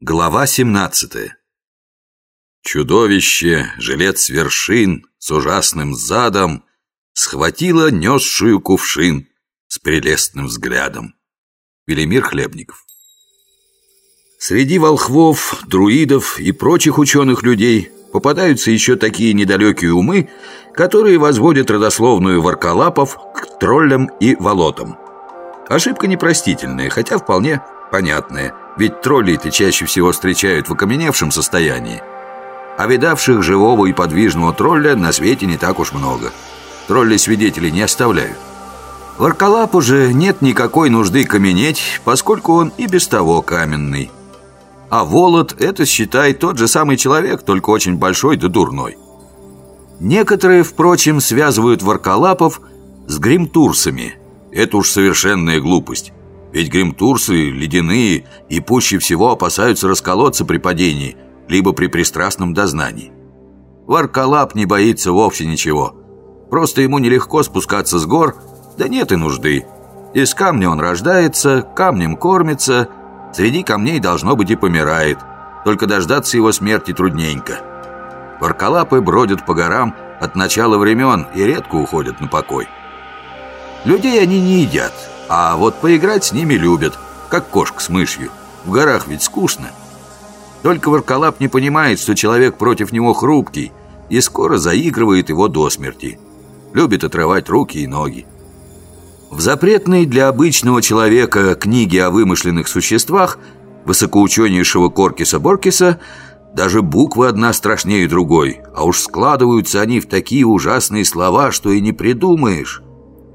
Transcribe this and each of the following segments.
Глава 17 Чудовище, жилец вершин, с ужасным задом, Схватило несшую кувшин с прелестным взглядом. Велимир Хлебников Среди волхвов, друидов и прочих ученых людей попадаются еще такие недалекие умы, которые возводят родословную варколапов к троллям и волотам. Ошибка непростительная, хотя вполне понятная – ведь троллей-то чаще всего встречают в окаменевшем состоянии. А видавших живого и подвижного тролля на свете не так уж много. Тролли свидетелей не оставляют. Варкалапу же нет никакой нужды каменеть, поскольку он и без того каменный. А Волод – это, считай, тот же самый человек, только очень большой да дурной. Некоторые, впрочем, связывают варкалапов с гримтурсами. Это уж совершенная глупость. Ведь гримтурсы ледяные и пуще всего опасаются расколоться при падении, либо при пристрастном дознании. Варкалап не боится вовсе ничего. Просто ему нелегко спускаться с гор, да нет и нужды. Из камня он рождается, камнем кормится, среди камней должно быть и помирает. Только дождаться его смерти трудненько. Варкалапы бродят по горам от начала времен и редко уходят на покой. Людей они не едят – а вот поиграть с ними любят, как кошка с мышью. В горах ведь скучно. Только Варкалап не понимает, что человек против него хрупкий и скоро заигрывает его до смерти. Любит отрывать руки и ноги. В запретной для обычного человека книге о вымышленных существах высокоученейшего Коркиса Боркиса даже буквы одна страшнее другой, а уж складываются они в такие ужасные слова, что и не придумаешь.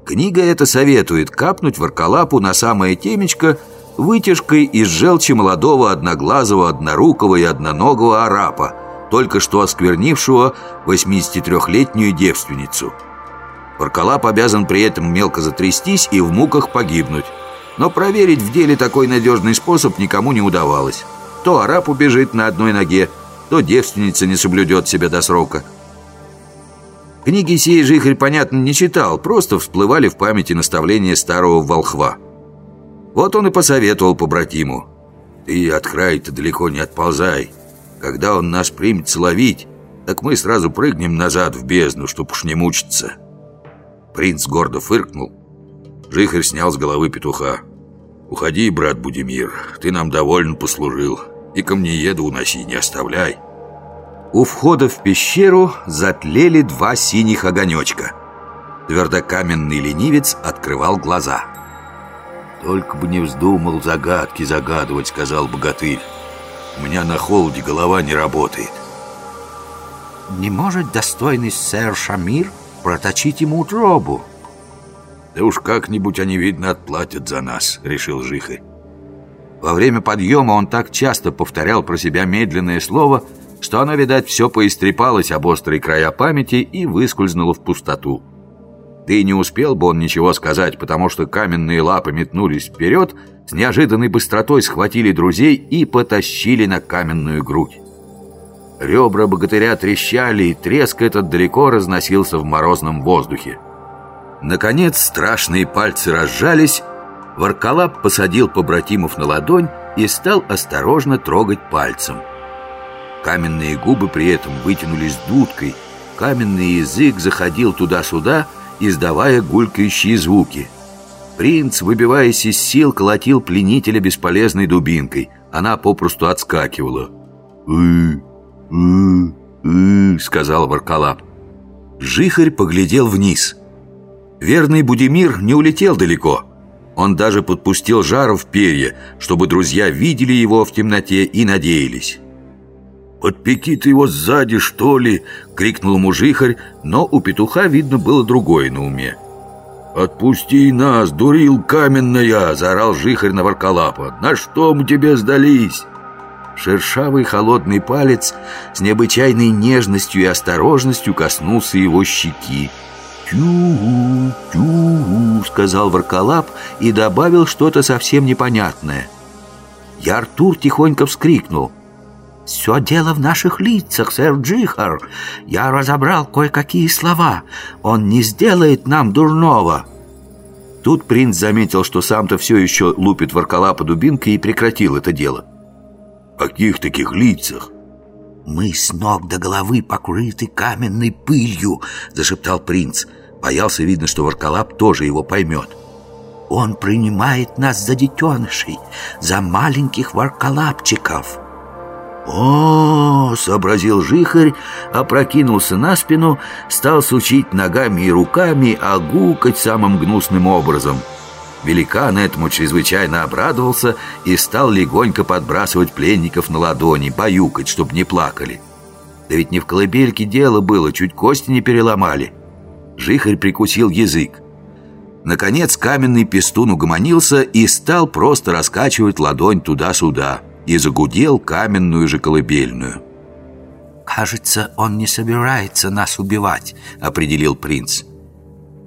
Книга эта советует капнуть варкалапу на самое темечко вытяжкой из желчи молодого одноглазого, однорукого и одноногого арапа, только что осквернившего 83-летнюю девственницу. Варкалап обязан при этом мелко затрястись и в муках погибнуть. Но проверить в деле такой надежный способ никому не удавалось. То арап убежит на одной ноге, то девственница не соблюдет себя до срока – Книги сей Жихарь, понятно, не читал, просто всплывали в памяти наставления старого волхва. Вот он и посоветовал побратиму. «Ты от края-то далеко не отползай. Когда он нас примется ловить, так мы сразу прыгнем назад в бездну, чтоб уж не мучиться». Принц гордо фыркнул. Жихарь снял с головы петуха. «Уходи, брат Будимир, ты нам довольно послужил. И ко мне еду уноси, не оставляй». У входа в пещеру затлели два синих огонечка. Твердокаменный ленивец открывал глаза. «Только бы не вздумал загадки загадывать», — сказал богатырь. «У меня на холоде голова не работает». «Не может достойный сэр Шамир проточить ему утробу?» «Да уж как-нибудь они, видно, отплатят за нас», — решил Жихарь. Во время подъема он так часто повторял про себя медленное слово — что оно, видать, все поистрепалось об острые края памяти и выскользнуло в пустоту. Да и не успел бы он ничего сказать, потому что каменные лапы метнулись вперед, с неожиданной быстротой схватили друзей и потащили на каменную грудь. Ребра богатыря трещали, и треск этот далеко разносился в морозном воздухе. Наконец страшные пальцы разжались, Варкалап посадил побратимов на ладонь и стал осторожно трогать пальцем – Каменные губы при этом вытянулись дудкой, каменный язык заходил туда-сюда, издавая гулькающие звуки. Принц, выбиваясь из сил, колотил пленителя бесполезной дубинкой. Она попросту отскакивала. «Ы, ы, ы», — сказал Варкалап. Жихарь поглядел вниз. Верный Будимир не улетел далеко. Он даже подпустил жару в перья, чтобы друзья видели его в темноте и надеялись. «Подпеки ты его сзади, что ли!» — крикнул ему жихарь, но у петуха, видно, было другое на уме. «Отпусти нас, дурил каменная!» — заорал жихарь на Варкалапа. «На что мы тебе сдались?» Шершавый холодный палец с необычайной нежностью и осторожностью коснулся его щеки. «Тю-гу, тю-гу», — сказал Варкалап и добавил что-то совсем непонятное. Я Артур тихонько вскрикнул — «Все дело в наших лицах, сэр Джихар. Я разобрал кое-какие слова. Он не сделает нам дурного». Тут принц заметил, что сам-то все еще лупит воркала по дубинке и прекратил это дело. каких таких лицах?» «Мы с ног до головы покрыты каменной пылью», — зашептал принц. Боялся, видно, что Варкалап тоже его поймет. «Он принимает нас за детенышей, за маленьких варкалапчиков». «О, — сообразил жихарь, опрокинулся на спину, стал сучить ногами и руками, а гукать самым гнусным образом». Великан этому чрезвычайно обрадовался и стал легонько подбрасывать пленников на ладони, баюкать, чтоб не плакали. Да ведь не в колыбельке дело было, чуть кости не переломали. Жихарь прикусил язык. Наконец каменный пестун угомонился и стал просто раскачивать ладонь туда-сюда и загудел каменную же колыбельную. «Кажется, он не собирается нас убивать», — определил принц.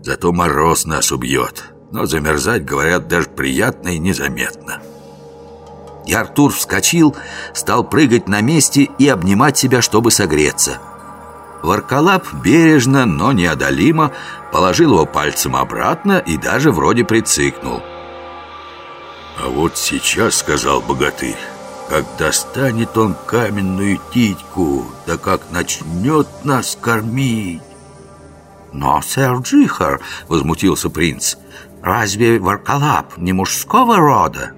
«Зато мороз нас убьет», но замерзать, говорят, даже приятно и незаметно. И Артур вскочил, стал прыгать на месте и обнимать себя, чтобы согреться. Варкалап бережно, но неодолимо положил его пальцем обратно и даже вроде прицикнул. «А вот сейчас, — сказал богатырь, — как достанет он каменную титьку, да как начнет нас кормить!» «Но, сэр Джихар, — возмутился принц, Разве Варкалап не мужского рода?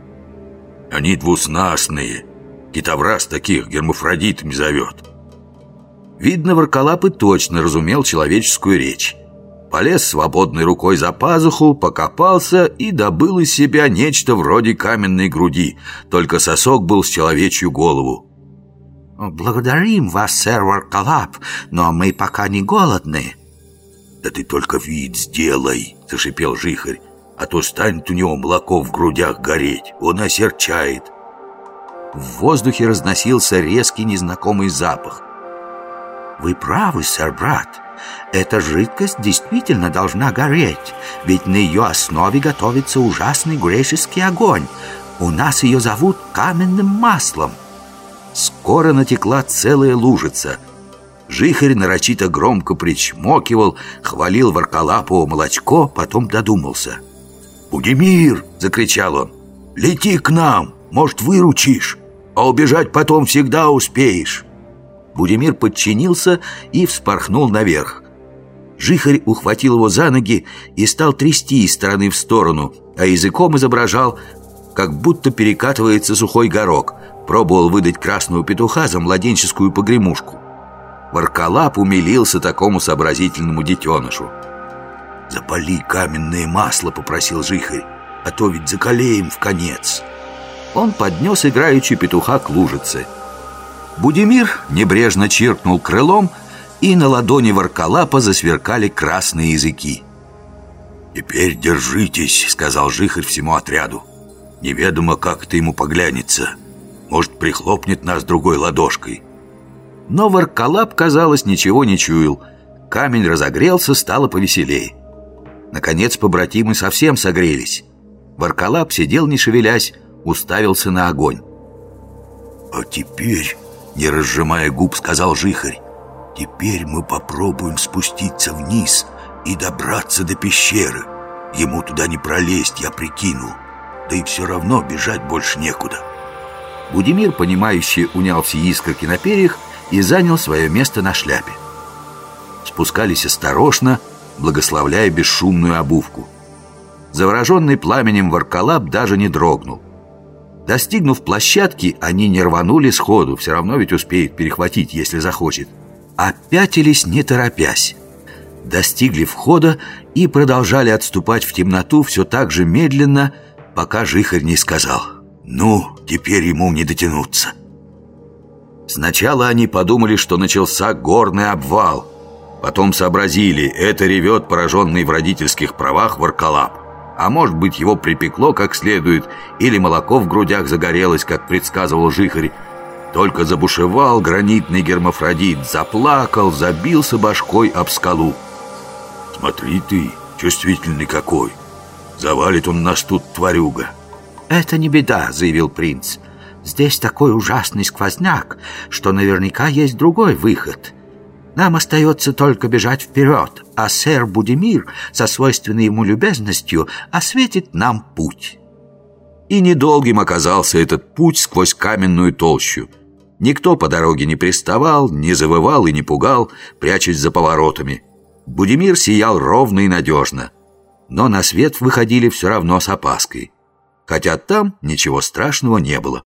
Они двуснастные. Китовраз таких гермафродитами зовет. Видно, Варкалап и точно разумел человеческую речь. Полез свободной рукой за пазуху, покопался и добыл из себя нечто вроде каменной груди, только сосок был с человечью голову. «Благодарим вас, сэр Варкалап, но мы пока не голодны». «Да ты только вид сделай!» — зашипел Жихарь а то станет у него молоко в грудях гореть. Он осерчает. В воздухе разносился резкий незнакомый запах. «Вы правы, сэр, брат. Эта жидкость действительно должна гореть, ведь на ее основе готовится ужасный греческий огонь. У нас ее зовут каменным маслом». Скоро натекла целая лужица. Жихарь нарочито громко причмокивал, хвалил Варкалапово молочко, потом додумался – «Будимир!» — закричал он. «Лети к нам, может, выручишь, а убежать потом всегда успеешь!» Будимир подчинился и вспорхнул наверх. Жихарь ухватил его за ноги и стал трясти из стороны в сторону, а языком изображал, как будто перекатывается сухой горок. Пробовал выдать красного петуха за младенческую погремушку. Варкалап умилился такому сообразительному детенышу. «Запали каменное масло», — попросил Жихарь, «а то ведь закалеем в конец». Он поднес играючи петуха к лужице. Будимир небрежно чиркнул крылом, и на ладони Варкалапа засверкали красные языки. «Теперь держитесь», — сказал Жихарь всему отряду. «Неведомо, как это ему поглянется. Может, прихлопнет нас другой ладошкой». Но Варкалап, казалось, ничего не чуял. Камень разогрелся, стало повеселей. Наконец побратимы совсем согрелись. Варкалап сидел не шевелясь, уставился на огонь. «А теперь, не разжимая губ, сказал Жихарь, теперь мы попробуем спуститься вниз и добраться до пещеры. Ему туда не пролезть, я прикинул. Да и все равно бежать больше некуда». Будимир, понимающий, унял все искорки на перьях и занял свое место на шляпе. Спускались осторожно, благословляя бесшумную обувку. Завороженный пламенем Варкалап даже не дрогнул. Достигнув площадки, они не рванули сходу, все равно ведь успеет перехватить, если захочет. А не торопясь. Достигли входа и продолжали отступать в темноту все так же медленно, пока Жихарь не сказал «Ну, теперь ему не дотянуться». Сначала они подумали, что начался горный обвал – Потом сообразили, это ревет пораженный в родительских правах Варкалап. А может быть, его припекло как следует, или молоко в грудях загорелось, как предсказывал Жихарь. Только забушевал гранитный гермафродит, заплакал, забился башкой об скалу. «Смотри ты, чувствительный какой! Завалит он нас тут, тварюга!» «Это не беда», — заявил принц. «Здесь такой ужасный сквозняк, что наверняка есть другой выход». Нам остается только бежать вперед, а сэр Будимир со свойственной ему любезностью осветит нам путь». И недолгим оказался этот путь сквозь каменную толщу. Никто по дороге не приставал, не завывал и не пугал, прячась за поворотами. Будимир сиял ровно и надежно. Но на свет выходили все равно с опаской. Хотя там ничего страшного не было.